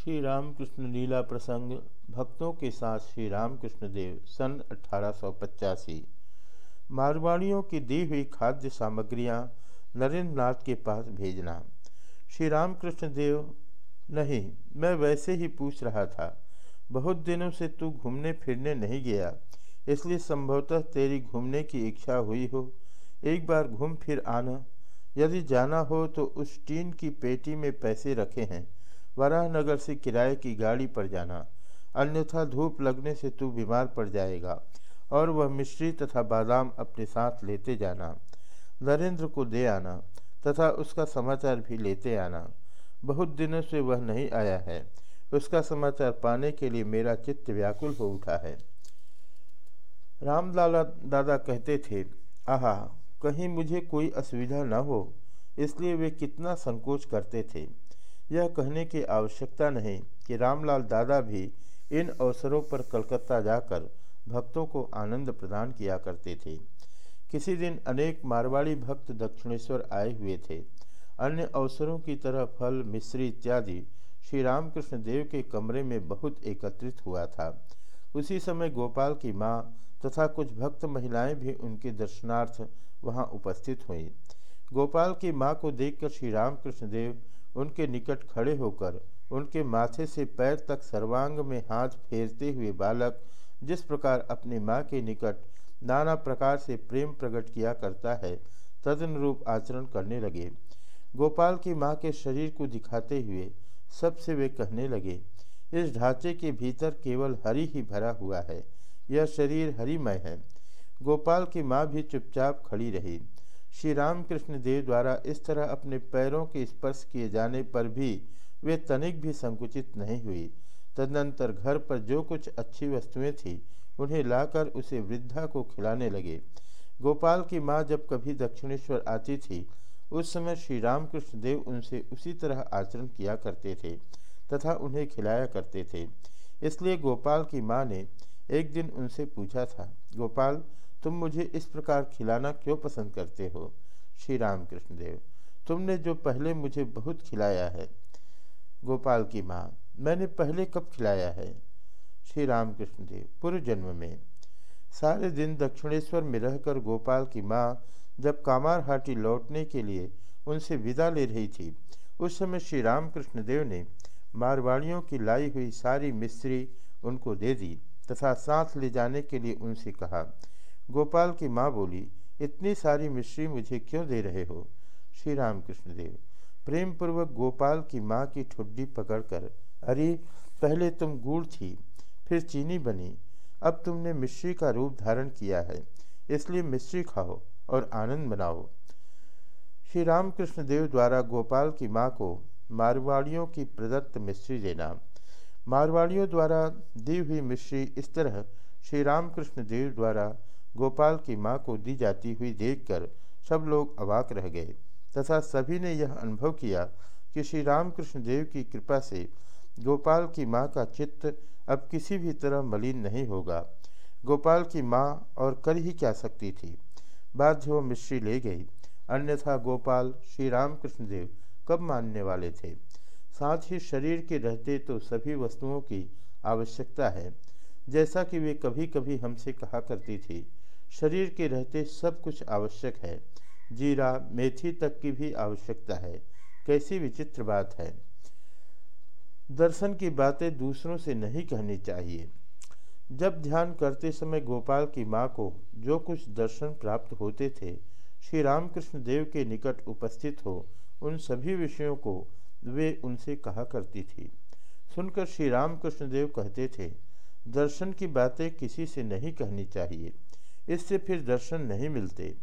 श्री रामकृष्ण लीला प्रसंग, भक्तों के साथ श्री रामकृष्ण देव, सन अठारह मारवाड़ियों की दी हुई खाद्य सामग्रियाँ नरेंद्र नाथ के पास भेजना। श्री रामकृष्ण देव, नहीं, मैं वैसे ही पूछ रहा था। बहुत दिनों से तू घूमने फिरने नहीं गया। इसलिए संभवतः तेरी घूमने की इच्छा हुई हो। एक बार घूम फिर आना। यदि जाना हो तो उस टीन की पेटी में पैसे रखे हैं। वराहनगर से किराए की गाड़ी पर जाना। अन्यथा धूप लगने से तू बीमार पड़ जाएगा और वह मिश्री तथा बादाम अपने साथ लेते जाना। नरेंद्र को दे आना तथा उसका समाचार भी लेते आना। बहुत दिनों से वह नहीं आया है। उसका समाचार पाने के लिए मेरा चित्त व्याकुल हो उठा है। रामलाला दादा कहते थे, आहा, कहीं मुझे कोई असुविधा न हो, इसलिए वे कितना संकोच करते थे। यह कहने की आवश्यकता नहीं कि रामलाल दादा भी इन अवसरों पर कलकत्ता जाकर भक्तों को आनंद प्रदान किया करते थे। किसी दिन अनेक मारवाड़ी भक्त दक्षिणेश्वर आए हुए थे। अन्य अवसरों की तरह फल, मिश्री इत्यादि श्री रामकृष्ण देव के कमरे में बहुत एकत्रित हुआ था। उसी समय गोपाल की माँ तथा कुछ भक्त महिलाएँ भी उनके दर्शनार्थ वहाँ उपस्थित हुई। गोपाल की माँ को देखकर श्री रामकृष्ण देव उनके निकट खड़े होकर उनके माथे से पैर तक सर्वांग में हाथ फेरते हुए बालक जिस प्रकार अपनी माँ के निकट नाना प्रकार से प्रेम प्रकट किया करता है, तदनुरूप आचरण करने लगे। गोपाल की माँ के शरीर को दिखाते हुए सबसे वे कहने लगे, इस ढांचे के भीतर केवल हरि ही भरा हुआ है, यह शरीर हरिमय है। गोपाल की माँ भी चुपचाप खड़ी रही। श्री रामकृष्ण देव द्वारा इस तरह अपने पैरों के स्पर्श किए जाने पर भी वे तनिक भी संकुचित नहीं हुई। तदनंतर घर पर जो कुछ अच्छी वस्तुएँ थी, उन्हें लाकर उसे वृद्धा को खिलाने लगे। गोपाल की माँ जब कभी दक्षिणेश्वर आती थी, उस समय श्री रामकृष्ण देव उनसे उसी तरह आचरण किया करते थे, तथा उन्हें खिलाया करते थे। इसलिए गोपाल की माँ ने एक दिन उनसे पूछा था, गोपाल तुम मुझे इस प्रकार खिलाना क्यों पसंद करते हो? श्री राम कृष्ण देव तुमने जो पहले मुझे बहुत खिलाया है। गोपाल की माँ, मैंने पहले कब खिलाया है? श्री राम कृष्ण देव पूर्व जन्म में। सारे दिन दक्षिणेश्वर में रहकर गोपाल की माँ जब कामारहाटी लौटने के लिए उनसे विदा ले रही थी, उस समय श्री रामकृष्ण देव ने मारवाड़ियों की लाई हुई सारी मिस्त्री उनको दे दी तथा साथ ले जाने के लिए उनसे कहा गोपाल की माँ बोली, इतनी सारी मिश्री मुझे क्यों दे रहे हो? श्री राम कृष्ण देव प्रेम पूर्वक गोपाल की माँ की ठुड्डी पकड़कर, अरे, पहले तुम गुड़ थी, फिर चीनी बनी, अब तुमने मिश्री का रूप धारण किया है, इसलिए मिश्री खाओ और आनंद मनाओ। श्री रामकृष्ण देव द्वारा गोपाल की माँ को मारवाड़ियों की प्रदत्त मिश्री देना। मारवाड़ियों द्वारा दी हुई मिश्री इस तरह श्री रामकृष्ण देव द्वारा गोपाल की माँ को दी जाती हुई देखकर सब लोग अवाक रह गए। तथा सभी ने यह अनुभव किया कि श्री रामकृष्ण देव की कृपा से गोपाल की माँ का चित्त अब किसी भी तरह मलिन नहीं होगा। गोपाल की माँ और कर ही क्या सकती थी? बाद जो मिश्री ले गई। अन्यथा गोपाल श्री रामकृष्ण देव कब मानने वाले थे? साथ ही शरीर के रहते तो सभी वस्तुओं की आवश्यकता है। जैसा कि वे कभी कभी हमसे कहा करती थी शरीर के रहते सब कुछ आवश्यक है। जीरा मेथी तक की भी आवश्यकता है। कैसी विचित्र बात है। दर्शन की बातें दूसरों से नहीं कहनी चाहिए। जब ध्यान करते समय गोपाल की माँ को जो कुछ दर्शन प्राप्त होते थे श्री रामकृष्ण देव के निकट उपस्थित हो, उन सभी विषयों को वे उनसे कहा करती थी। सुनकर श्री रामकृष्ण देव कहते थे, दर्शन की बातें किसी से नहीं कहनी चाहिए। इससे फिर दर्शन नहीं मिलते।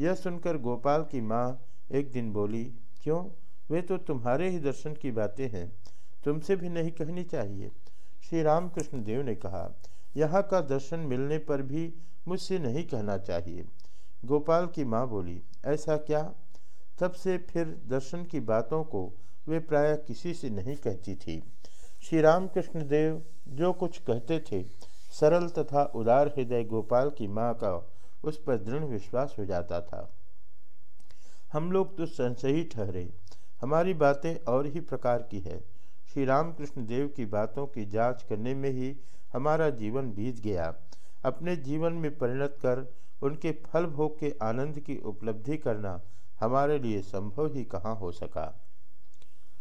यह सुनकर गोपाल की माँ एक दिन बोली, क्यों? वे तो तुम्हारे ही दर्शन की बातें हैं। तुमसे भी नहीं कहनी चाहिए। श्री रामकृष्ण देव ने कहा, यहाँ का दर्शन मिलने पर भी मुझसे नहीं कहना चाहिए। गोपाल की माँ बोली, ऐसा क्या? तब से फिर दर्शन की बातों को वे प्रायः किसी से नहीं कहती थी। श्री रामकृष्ण देव जो कुछ कहते थे सरल तथा उदार हृदय गोपाल की माँ का उस पर दृढ़ विश्वास हो जाता था। हम लोग तो संशयी ठहरे। हमारी बातें और ही प्रकार की है। श्री रामकृष्ण देव की बातों की जाँच करने में ही हमारा जीवन बीत गया। अपने जीवन में परिणत कर उनके फल भोग के आनंद की उपलब्धि करना हमारे लिए संभव ही कहाँ हो सका।